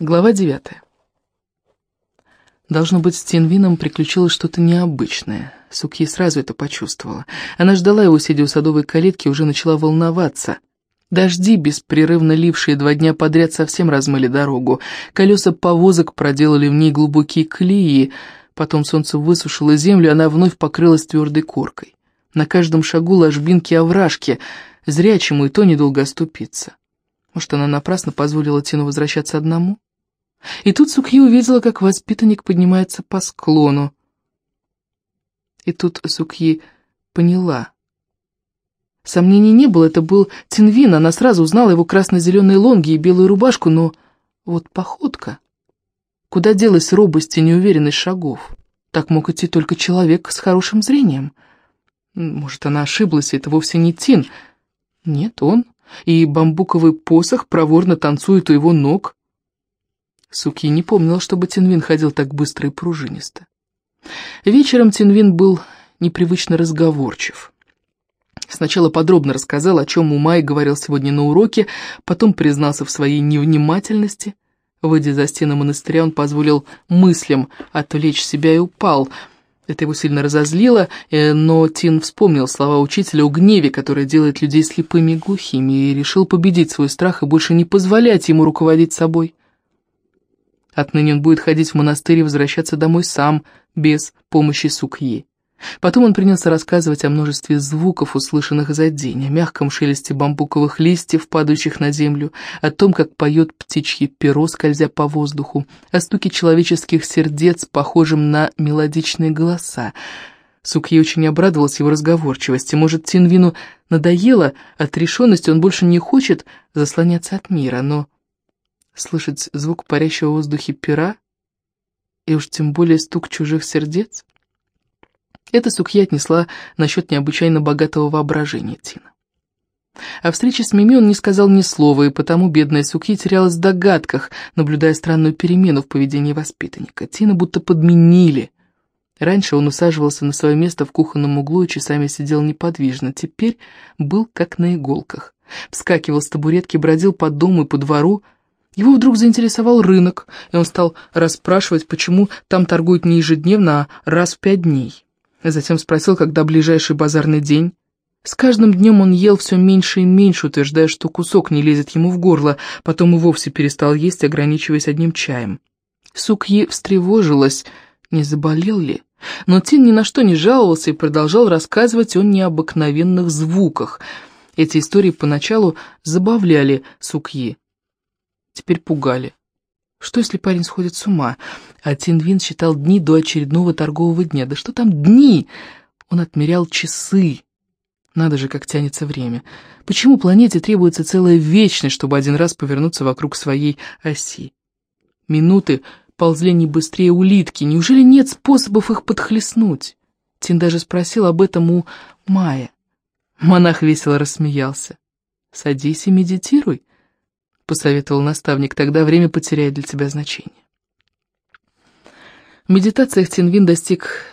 Глава девятая. Должно быть, с Тинвином приключилось что-то необычное. Сукьи сразу это почувствовала. Она ждала его, сидя у садовой калитки, уже начала волноваться. Дожди, беспрерывно лившие два дня подряд, совсем размыли дорогу. Колеса повозок проделали в ней глубокие колеи. Потом солнце высушило землю, она вновь покрылась твердой коркой. На каждом шагу ложбинки овражки, зрячему и то недолго оступиться. Может, она напрасно позволила Тину возвращаться одному? И тут Сукьи увидела, как воспитанник поднимается по склону. И тут Сукьи поняла. Сомнений не было, это был Тинвин, она сразу узнала его красно-зеленые лонги и белую рубашку, но вот походка. Куда делась робость и неуверенность шагов? Так мог идти только человек с хорошим зрением. Может, она ошиблась, и это вовсе не Тин. Нет, он и бамбуковый посох проворно танцует у его ног. Суки не помнила, чтобы Тинвин ходил так быстро и пружинисто. Вечером Тинвин был непривычно разговорчив. Сначала подробно рассказал, о чем Умай говорил сегодня на уроке, потом признался в своей невнимательности. Выйдя за стены монастыря, он позволил мыслям отвлечь себя и упал — это его сильно разозлило, э, но Тин вспомнил слова учителя о гневе, который делает людей слепыми и глухими, и решил победить свой страх и больше не позволять ему руководить собой. Отныне он будет ходить в монастырь и возвращаться домой сам, без помощи Сукьи. Потом он принялся рассказывать о множестве звуков, услышанных за день, о мягком шелесте бамбуковых листьев, падающих на землю, о том, как поет птичье перо, скользя по воздуху, о стуке человеческих сердец, похожем на мелодичные голоса. Сукье очень обрадовалась его разговорчивости. Может, Тинвину надоело отрешенность, он больше не хочет заслоняться от мира, но слышать звук парящего в воздухе пера и уж тем более стук чужих сердец? Это Сукья отнесла насчет необычайно богатого воображения Тина. О встрече с Мими он не сказал ни слова, и потому бедная Сукья терялась в догадках, наблюдая странную перемену в поведении воспитанника. Тина будто подменили. Раньше он усаживался на свое место в кухонном углу и часами сидел неподвижно, теперь был как на иголках. Вскакивал с табуретки, бродил по дому и по двору. Его вдруг заинтересовал рынок, и он стал расспрашивать, почему там торгуют не ежедневно, а раз в пять дней. Затем спросил, когда ближайший базарный день. С каждым днем он ел все меньше и меньше, утверждая, что кусок не лезет ему в горло, потом и вовсе перестал есть, ограничиваясь одним чаем. Сукьи встревожилась, не заболел ли? Но Тин ни на что не жаловался и продолжал рассказывать о необыкновенных звуках. Эти истории поначалу забавляли Сукьи, теперь пугали. Что, если парень сходит с ума? А Тинвин считал дни до очередного торгового дня. Да что там дни? Он отмерял часы. Надо же, как тянется время. Почему планете требуется целая вечность, чтобы один раз повернуться вокруг своей оси? Минуты ползли не быстрее улитки. Неужели нет способов их подхлестнуть? Тин даже спросил об этом у Мая. Монах весело рассмеялся. «Садись и медитируй», — посоветовал наставник, — тогда время потеряет для тебя значение. В медитациях Тинвин достиг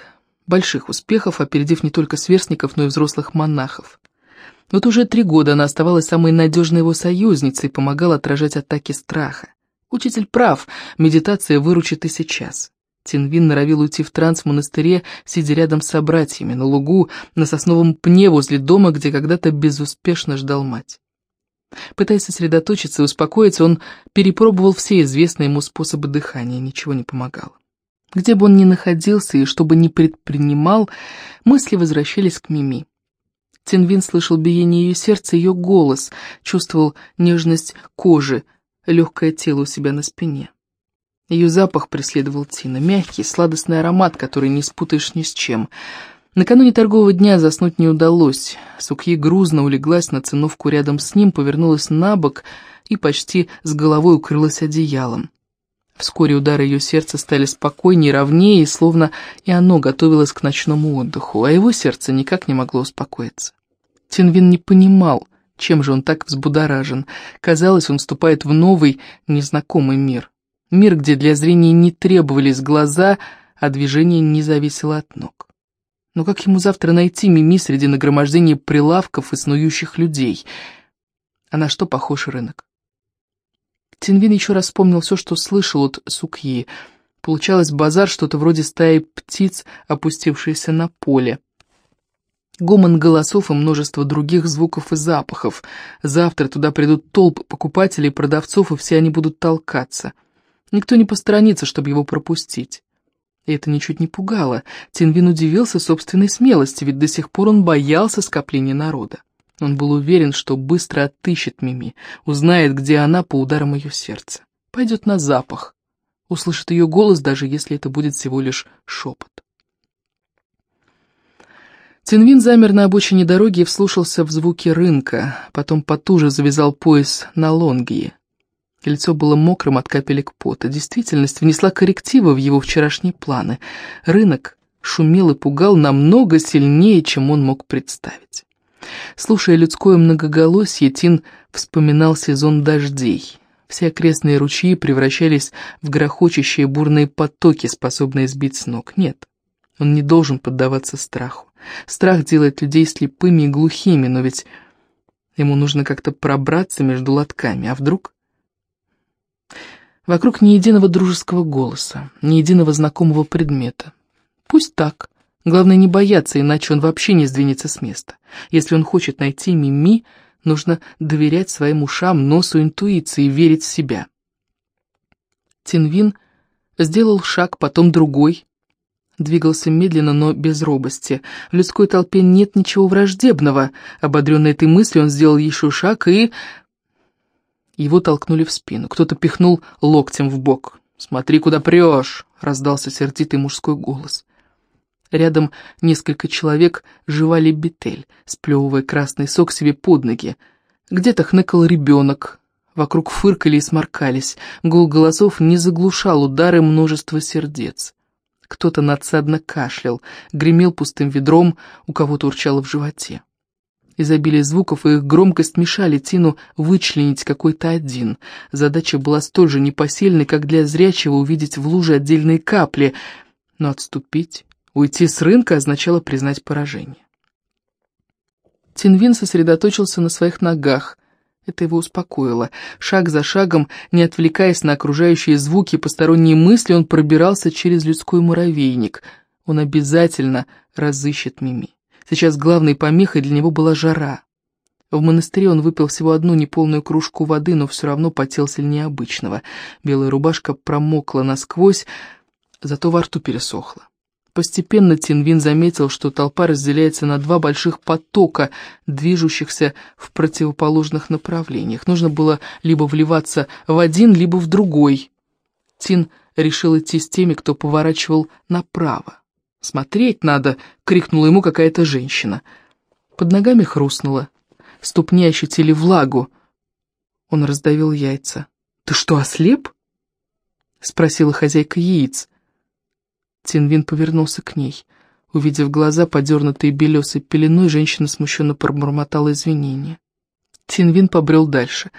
больших успехов, опередив не только сверстников, но и взрослых монахов. Вот уже три года она оставалась самой надежной его союзницей и помогала отражать атаки страха. Учитель прав, медитация выручит и сейчас. Тинвин норовил уйти в транс в монастыре, сидя рядом с собратьями, на лугу, на сосновом пне возле дома, где когда-то безуспешно ждал мать. Пытаясь сосредоточиться и успокоиться, он перепробовал все известные ему способы дыхания, ничего не помогало. Где бы он ни находился и что бы ни предпринимал, мысли возвращались к Мими. Тинвин слышал биение ее сердца, ее голос, чувствовал нежность кожи, легкое тело у себя на спине. Ее запах преследовал Тина, мягкий, сладостный аромат, который не спутаешь ни с чем — Накануне торгового дня заснуть не удалось. Сукьи грузно улеглась на циновку рядом с ним, повернулась на бок и почти с головой укрылась одеялом. Вскоре удары ее сердца стали спокойнее, ровнее, словно и оно готовилось к ночному отдыху, а его сердце никак не могло успокоиться. Тинвин не понимал, чем же он так взбудоражен. Казалось, он вступает в новый, незнакомый мир. Мир, где для зрения не требовались глаза, а движение не зависело от ног. Но как ему завтра найти Мими среди нагромождения прилавков и снующих людей? А на что похож рынок? Тинвин еще раз вспомнил все, что слышал от Сукьи. Получалось базар, что-то вроде стаи птиц, опустившиеся на поле. Гомон голосов и множество других звуков и запахов. Завтра туда придут толпы покупателей продавцов, и все они будут толкаться. Никто не посторонится, чтобы его пропустить. И это ничуть не пугало. Тинвин удивился собственной смелости, ведь до сих пор он боялся скопления народа. Он был уверен, что быстро отыщет Мими, узнает, где она по ударам ее сердца. Пойдет на запах, услышит ее голос, даже если это будет всего лишь шепот. Тинвин замер на обочине дороги и вслушался в звуки рынка, потом потуже завязал пояс на лонгии. Лицо было мокрым от капелек пота. Действительность внесла коррективы в его вчерашние планы. Рынок шумел и пугал намного сильнее, чем он мог представить. Слушая людское многоголосье, Тин вспоминал сезон дождей. Все окрестные ручьи превращались в грохочущие бурные потоки, способные сбить с ног. Нет, он не должен поддаваться страху. Страх делает людей слепыми и глухими, но ведь ему нужно как-то пробраться между лотками. А вдруг... Вокруг ни единого дружеского голоса, ни единого знакомого предмета. Пусть так. Главное не бояться, иначе он вообще не сдвинется с места. Если он хочет найти Мими, нужно доверять своим ушам, носу, интуиции, верить в себя. Тинвин сделал шаг, потом другой, Двигался медленно, но без робости. В людской толпе нет ничего враждебного. Ободренный этой мыслью, он сделал еще шаг и... Его толкнули в спину. Кто-то пихнул локтем в бок. «Смотри, куда прешь!» — раздался сердитый мужской голос. Рядом несколько человек жевали бетель, сплевывая красный сок себе под ноги. Где-то хныкал ребенок. Вокруг фыркали и сморкались. Гул голосов не заглушал удары множества сердец. Кто-то надсадно кашлял, гремел пустым ведром, у кого-то урчало в животе. Изобилие звуков и их громкость мешали Тину вычленить какой-то один. Задача была столь же непосильной, как для зрячего увидеть в луже отдельные капли, но отступить, уйти с рынка означало признать поражение. Тинвин сосредоточился на своих ногах, это его успокоило. Шаг за шагом, не отвлекаясь на окружающие звуки и посторонние мысли, он пробирался через людской муравейник. Он обязательно разыщет Мими. Сейчас главной помехой для него была жара. В монастыре он выпил всего одну неполную кружку воды, но все равно потел сильнее обычного. Белая рубашка промокла насквозь, зато во рту пересохла. Постепенно Тинвин заметил, что толпа разделяется на два больших потока, движущихся в противоположных направлениях. Нужно было либо вливаться в один, либо в другой. Тин решил идти с теми, кто поворачивал направо. «Смотреть надо!» — крикнула ему какая-то женщина. Под ногами хрустнуло. Ступни ощутили влагу. Он раздавил яйца. «Ты что, ослеп?» — спросила хозяйка яиц. Тинвин повернулся к ней. Увидев глаза, подернутые белесой пеленой, женщина смущенно пробормотала извинения. Тинвин побрел дальше.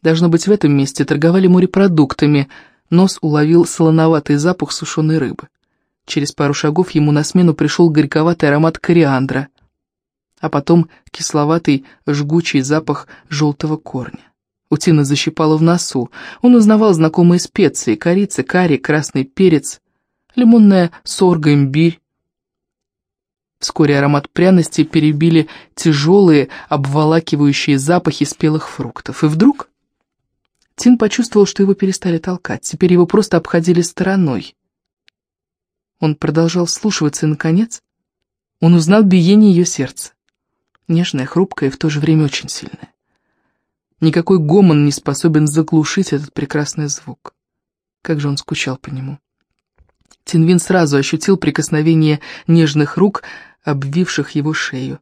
Должно быть, в этом месте торговали морепродуктами. Нос уловил солоноватый запах сушеной рыбы. Через пару шагов ему на смену пришел горьковатый аромат кориандра, а потом кисловатый жгучий запах желтого корня. У Тина защипало в носу. Он узнавал знакомые специи — корица, карри, красный перец, лимонная сорга, имбирь. Вскоре аромат пряности перебили тяжелые, обволакивающие запахи спелых фруктов. И вдруг Тин почувствовал, что его перестали толкать, теперь его просто обходили стороной. Он продолжал слушаться, и, наконец, он узнал биение ее сердца. Нежное, хрупкое и в то же время очень сильное. Никакой гомон не способен заглушить этот прекрасный звук. Как же он скучал по нему. Тинвин сразу ощутил прикосновение нежных рук, обвивших его шею.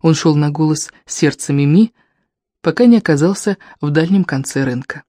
Он шел на голос сердца Мими, пока не оказался в дальнем конце рынка.